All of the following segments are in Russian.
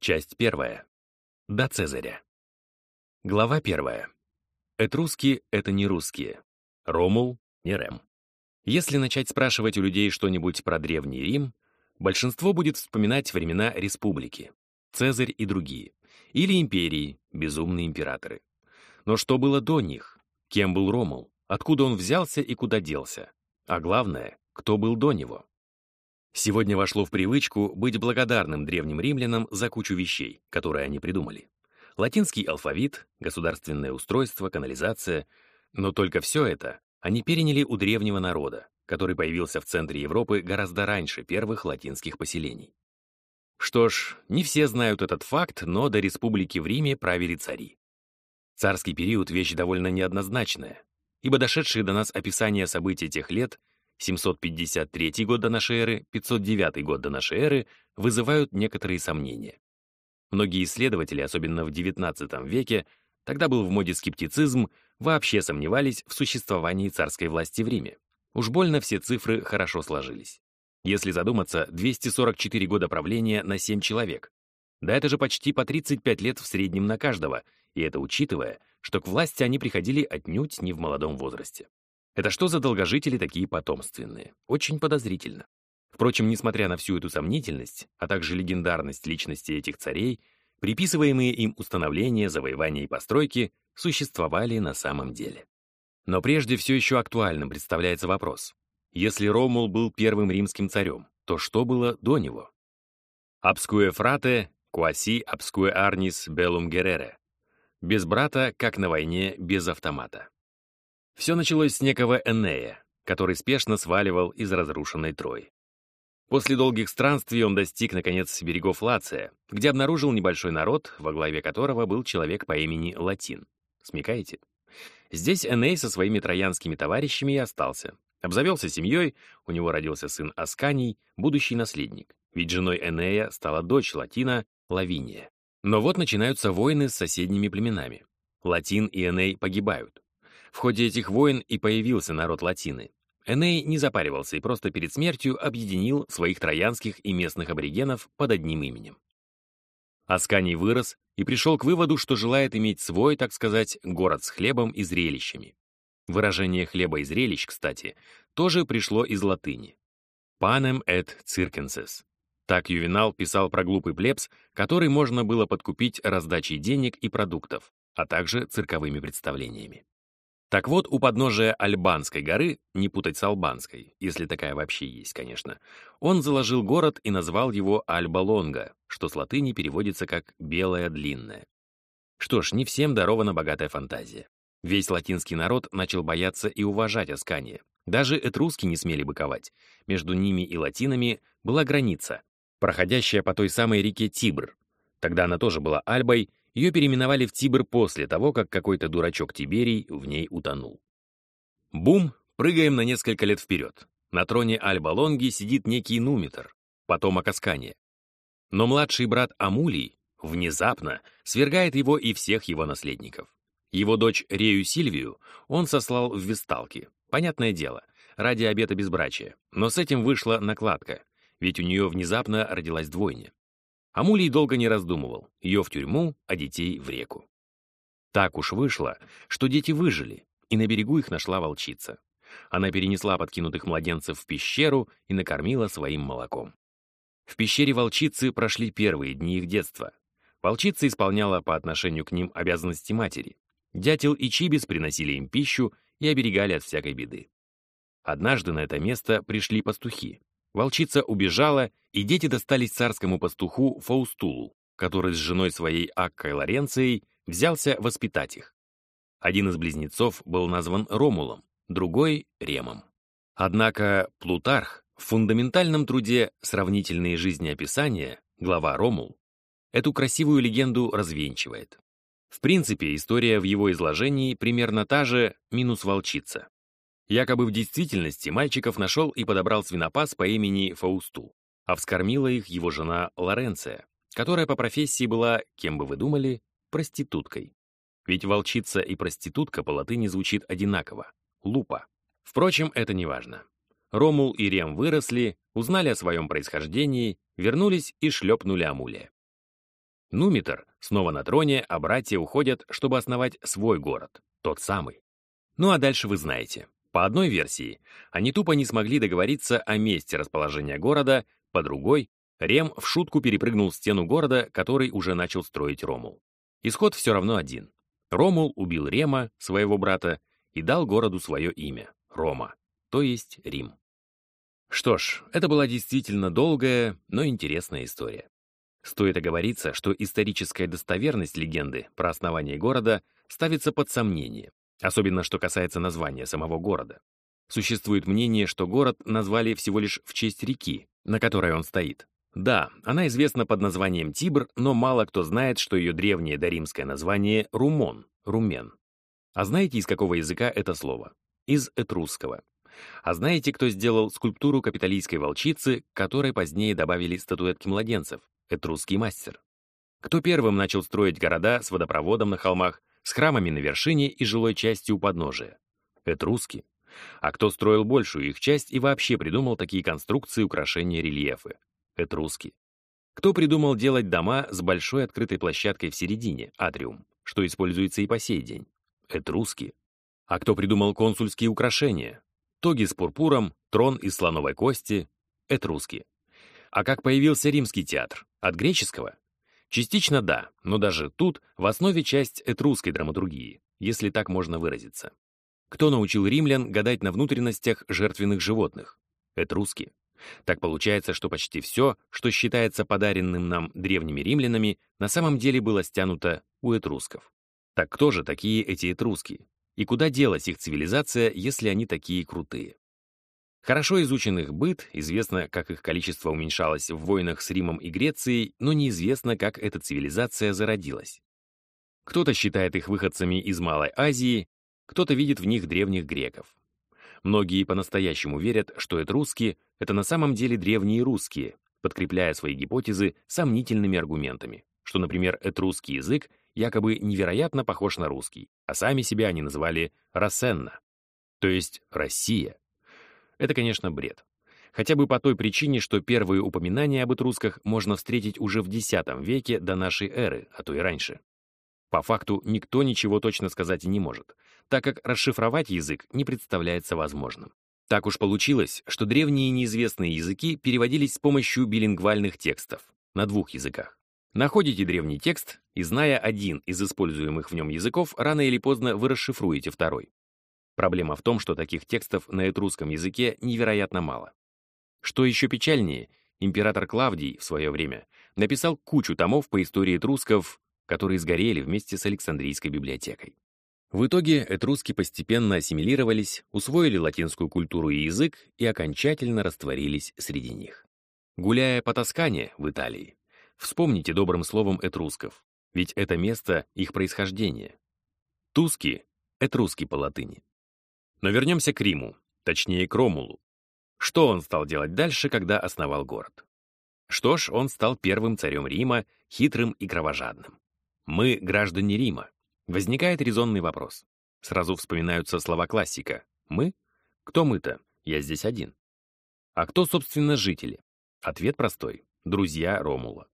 Часть первая. До Цезаря. Глава первая. Этруски — это не русские. Ромул — не Рем. Если начать спрашивать у людей что-нибудь про Древний Рим, большинство будет вспоминать времена республики, Цезарь и другие, или империи, безумные императоры. Но что было до них? Кем был Ромул? Откуда он взялся и куда делся? А главное, кто был до него? Сегодня вошло в привычку быть благодарным древним римлянам за кучу вещей, которые они придумали. Латинский алфавит, государственное устройство, канализация. Но только все это они переняли у древнего народа, который появился в центре Европы гораздо раньше первых латинских поселений. Что ж, не все знают этот факт, но до республики в Риме правили цари. Царский период — вещь довольно неоднозначная, ибо дошедшие до нас описания событий тех лет 753 год до нашей эры, 509 год до нашей эры вызывают некоторые сомнения. Многие исследователи, особенно в XIX веке, тогда был в моде скептицизм, вообще сомневались в существовании царской власти в Риме. Уж больно все цифры хорошо сложились. Если задуматься, 244 года правления на 7 человек. Да это же почти по 35 лет в среднем на каждого, и это учитывая, что к власти они приходили отнюдь не в молодом возрасте. Это что за долгожители такие потомственные? Очень подозрительно. Впрочем, несмотря на всю эту сомнительность, а также легендарность личности этих царей, приписываемые им установления, завоевания и постройки существовали на самом деле. Но прежде все еще актуальным представляется вопрос. Если Ромул был первым римским царем, то что было до него? «Абскуэ фрате, куаси абскуэ арнис белум герере». Без брата, как на войне, без автомата. Все началось с некого Энея, который спешно сваливал из разрушенной Трои. После долгих странствий он достиг, наконец, берегов Лация, где обнаружил небольшой народ, во главе которого был человек по имени Латин. Смекаете? Здесь Эней со своими троянскими товарищами и остался. Обзавелся семьей, у него родился сын Асканий, будущий наследник. Ведь женой Энея стала дочь Латина, Лавиния. Но вот начинаются войны с соседними племенами. Латин и Эней погибают. В ходе этих войн и появился народ Латины. Эней не запаривался и просто перед смертью объединил своих троянских и местных аборигенов под одним именем. Асканий вырос и пришел к выводу, что желает иметь свой, так сказать, город с хлебом и зрелищами. Выражение «хлеба и зрелищ», кстати, тоже пришло из латыни. «Panem et circenses». Так Ювенал писал про глупый плебс, который можно было подкупить раздачей денег и продуктов, а также цирковыми представлениями. Так вот, у подножия Альбанской горы, не путать с Албанской, если такая вообще есть, конечно, он заложил город и назвал его Альба-Лонга, что с латыни переводится как «белая длинная». Что ж, не всем дарована богатая фантазия. Весь латинский народ начал бояться и уважать Аскания. Даже этруски не смели быковать. Между ними и латинами была граница, проходящая по той самой реке Тибр. Тогда она тоже была Альбой, ее переименовали в Тибр после того, как какой-то дурачок Тиберий в ней утонул. Бум, прыгаем на несколько лет вперед. На троне Альба-Лонги сидит некий Нумитр, потомок Аскания. Но младший брат Амулий внезапно свергает его и всех его наследников. Его дочь Рею Сильвию он сослал в Весталки. Понятное дело, ради обета безбрачия. Но с этим вышла накладка, ведь у нее внезапно родилась двойня. Амулий долго не раздумывал. Ее в тюрьму, а детей в реку. Так уж вышло, что дети выжили, и на берегу их нашла волчица. Она перенесла подкинутых младенцев в пещеру и накормила своим молоком. В пещере волчицы прошли первые дни их детства. Волчица исполняла по отношению к ним обязанности матери. Дятел и Чибис приносили им пищу и оберегали от всякой беды. Однажды на это место пришли пастухи. Волчица убежала, и дети достались царскому пастуху Фаустулу, который с женой своей Аккой Лоренцией взялся воспитать их. Один из близнецов был назван Ромулом, другой — Ремом. Однако Плутарх в фундаментальном труде «Сравнительные жизнеописания» глава Ромул эту красивую легенду развенчивает. В принципе, история в его изложении примерно та же, минус волчица. Якобы в действительности мальчиков нашел и подобрал свинопас по имени Фаусту, а вскормила их его жена Лоренция, которая по профессии была, кем бы вы думали, проституткой. Ведь волчица и проститутка по латыни звучит одинаково — лупа. Впрочем, это не важно. Ромул и Рем выросли, узнали о своем происхождении, вернулись и шлепнули Амулия. Нумитер снова на троне, а братья уходят, чтобы основать свой город, тот самый. Ну а дальше вы знаете. По одной версии, они тупо не смогли договориться о месте расположения города, по другой, Рем в шутку перепрыгнул стену города, который уже начал строить Ромул. Исход все равно один. Ромул убил Рема, своего брата, и дал городу свое имя — Рома, то есть Рим. Что ж, это была действительно долгая, но интересная история. Стоит оговориться, что историческая достоверность легенды про основание города ставится под сомнение, особенно что касается названия самого города. Существует мнение, что город назвали всего лишь в честь реки, на которой он стоит. Да, она известна под названием Тибр, но мало кто знает, что ее древнее доримское название — Румон, Румен. А знаете, из какого языка это слово? Из этрусского. А знаете, кто сделал скульптуру капитолийской волчицы, которой позднее добавили статуэтки младенцев? Этрусский мастер. Кто первым начал строить города с водопроводом на холмах, с храмами на вершине и жилой частью у подножия? Этруски. А кто строил большую их часть и вообще придумал такие конструкции, украшения, рельефы? Этруски. Кто придумал делать дома с большой открытой площадкой в середине, атриум, что используется и по сей день? Этруски. А кто придумал консульские украшения? Тоги с пурпуром, трон из слоновой кости, этруски. А как появился римский театр? От греческого? Частично да, но даже тут в основе часть этрусской драматургии, если так можно выразиться. Кто научил римлян гадать на внутренностях жертвенных животных? Этруски. Так получается, что почти все, что считается подаренным нам древними римлянами, на самом деле было стянуто у этрусков. Так кто же такие эти этруски? И куда делась их цивилизация, если они такие крутые? Хорошо изучен их быт, известно, как их количество уменьшалось в войнах с Римом и Грецией, но неизвестно, как эта цивилизация зародилась. Кто-то считает их выходцами из Малой Азии, кто-то видит в них древних греков. Многие по-настоящему верят, что этруски — это на самом деле древние русские, подкрепляя свои гипотезы сомнительными аргументами, что, например, этрусский язык якобы невероятно похож на русский, а сами себя они называли «Рассенна», то есть «Россия». Это, конечно, бред. Хотя бы по той причине, что первые упоминания об этрусках можно встретить уже в X веке до нашей эры, а то и раньше. По факту никто ничего точно сказать не может, так как расшифровать язык не представляется возможным. Так уж получилось, что древние неизвестные языки переводились с помощью билингвальных текстов на двух языках. Находите древний текст, и, зная один из используемых в нем языков, рано или поздно вы расшифруете второй. Проблема в том, что таких текстов на этрусском языке невероятно мало. Что еще печальнее, император Клавдий в свое время написал кучу томов по истории этрусков, которые сгорели вместе с Александрийской библиотекой. В итоге этруски постепенно ассимилировались, усвоили латинскую культуру и язык и окончательно растворились среди них. Гуляя по Тоскане в Италии, Вспомните добрым словом этрусков, ведь это место их происхождения. Туски — этруски по латыни. Но вернемся к Риму, точнее к Ромулу. Что он стал делать дальше, когда основал город? Что ж, он стал первым царем Рима, хитрым и кровожадным. Мы — граждане Рима. Возникает резонный вопрос. Сразу вспоминаются слова классика. Мы? Кто мы-то? Я здесь один. А кто, собственно, жители? Ответ простой. Друзья Ромула.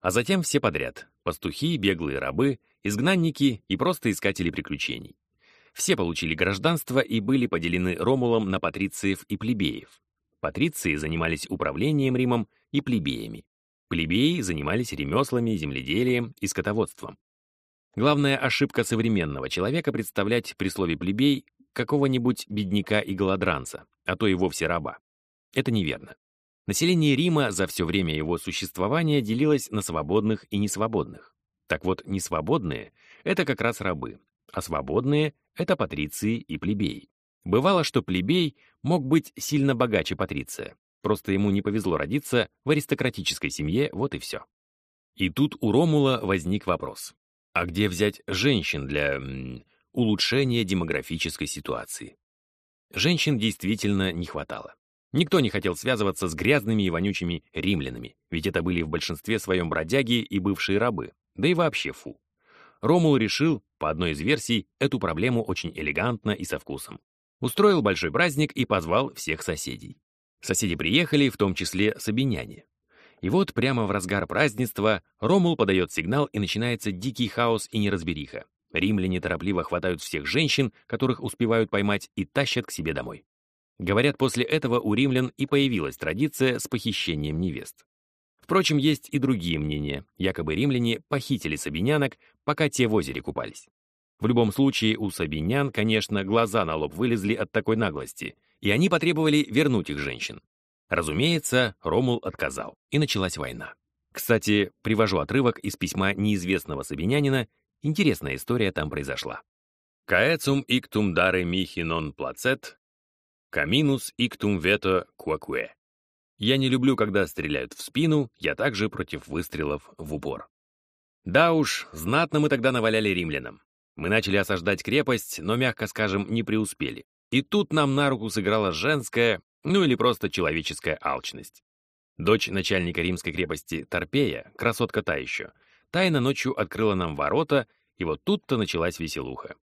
А затем все подряд — пастухи, беглые рабы, изгнанники и просто искатели приключений. Все получили гражданство и были поделены Ромулом на патрициев и плебеев. Патриции занимались управлением Римом и плебеями. Плебеи занимались ремеслами, земледелием и скотоводством. Главная ошибка современного человека представлять при слове «плебей» какого-нибудь бедняка и голодранца, а то и вовсе раба. Это неверно. Население Рима за все время его существования делилось на свободных и несвободных. Так вот, несвободные — это как раз рабы, а свободные — это патриции и плебеи. Бывало, что плебей мог быть сильно богаче патриция, просто ему не повезло родиться в аристократической семье, вот и все. И тут у Ромула возник вопрос. А где взять женщин для м, улучшения демографической ситуации? Женщин действительно не хватало. Никто не хотел связываться с грязными и вонючими римлянами, ведь это были в большинстве своем бродяги и бывшие рабы, да и вообще фу. Ромул решил, по одной из версий, эту проблему очень элегантно и со вкусом. Устроил большой праздник и позвал всех соседей. Соседи приехали, в том числе сабиняне. И вот прямо в разгар празднества Ромул подает сигнал, и начинается дикий хаос и неразбериха. Римляне торопливо хватают всех женщин, которых успевают поймать, и тащат к себе домой. Говорят, после этого у римлян и появилась традиция с похищением невест. Впрочем, есть и другие мнения. Якобы римляне похитили сабинянок, пока те в озере купались. В любом случае, у сабинян, конечно, глаза на лоб вылезли от такой наглости, и они потребовали вернуть их женщин. Разумеется, Ромул отказал, и началась война. Кстати, привожу отрывок из письма неизвестного сабинянина, интересная история там произошла. «Caecum ictum dare mihi non placet, каминус ictum veto quaque». Я не люблю, когда стреляют в спину, я также против выстрелов в упор. Да уж, знатно мы тогда наваляли римлянам. Мы начали осаждать крепость, но, мягко скажем, не преуспели. И тут нам на руку сыграла женская, ну или просто человеческая алчность. Дочь начальника римской крепости Торпея, красотка та еще, тайно ночью открыла нам ворота, и вот тут-то началась веселуха.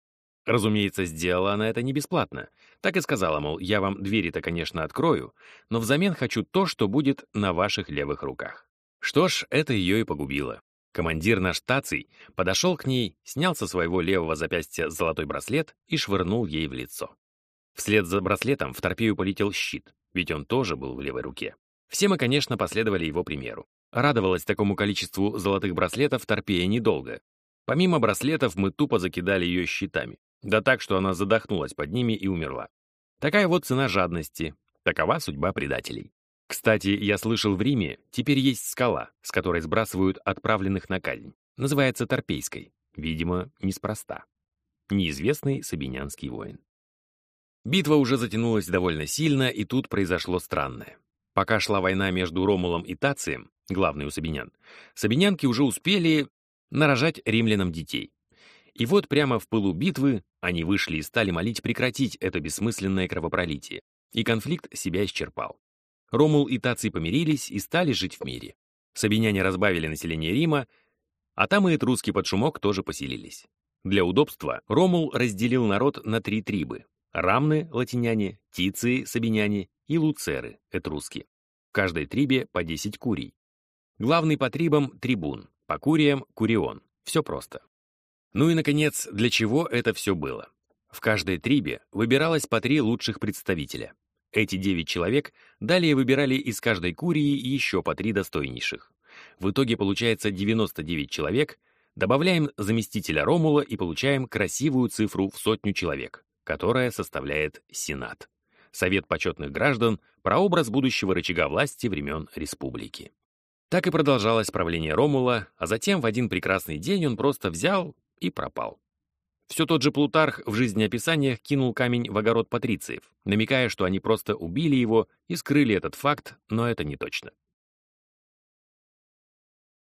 Разумеется, сделала она это не бесплатно. Так и сказала, мол, я вам двери-то, конечно, открою, но взамен хочу то, что будет на ваших левых руках. Что ж, это ее и погубило. Командир наш Таций подошел к ней, снял со своего левого запястья золотой браслет и швырнул ей в лицо. Вслед за браслетом в торпею полетел щит, ведь он тоже был в левой руке. Все мы, конечно, последовали его примеру. Радовалась такому количеству золотых браслетов торпея недолго. Помимо браслетов мы тупо закидали ее щитами. Да так, что она задохнулась под ними и умерла. Такая вот цена жадности. Такова судьба предателей. Кстати, я слышал в Риме, теперь есть скала, с которой сбрасывают отправленных на казнь. Называется Торпейской. Видимо, неспроста. Неизвестный сабинянский воин. Битва уже затянулась довольно сильно, и тут произошло странное. Пока шла война между Ромулом и Тацием, главный у сабинян, сабинянки уже успели нарожать римлянам детей. И вот прямо в пылу битвы они вышли и стали молить прекратить это бессмысленное кровопролитие. И конфликт себя исчерпал. Ромул и Таций помирились и стали жить в мире. Сабиняне разбавили население Рима, а там и этрусский под шумок тоже поселились. Для удобства Ромул разделил народ на три трибы — рамны, латиняне, тиции, сабиняне и луцеры, этруски. В каждой трибе по 10 курий. Главный по трибам — трибун, по куриям — курион. Все просто. Ну и, наконец, для чего это все было? В каждой трибе выбиралось по три лучших представителя. Эти девять человек далее выбирали из каждой курии еще по три достойнейших. В итоге получается 99 человек, добавляем заместителя Ромула и получаем красивую цифру в сотню человек, которая составляет Сенат. Совет почетных граждан, прообраз будущего рычага власти времен республики. Так и продолжалось правление Ромула, а затем в один прекрасный день он просто взял и пропал. Все тот же Плутарх в жизнеописаниях кинул камень в огород патрициев, намекая, что они просто убили его и скрыли этот факт, но это не точно.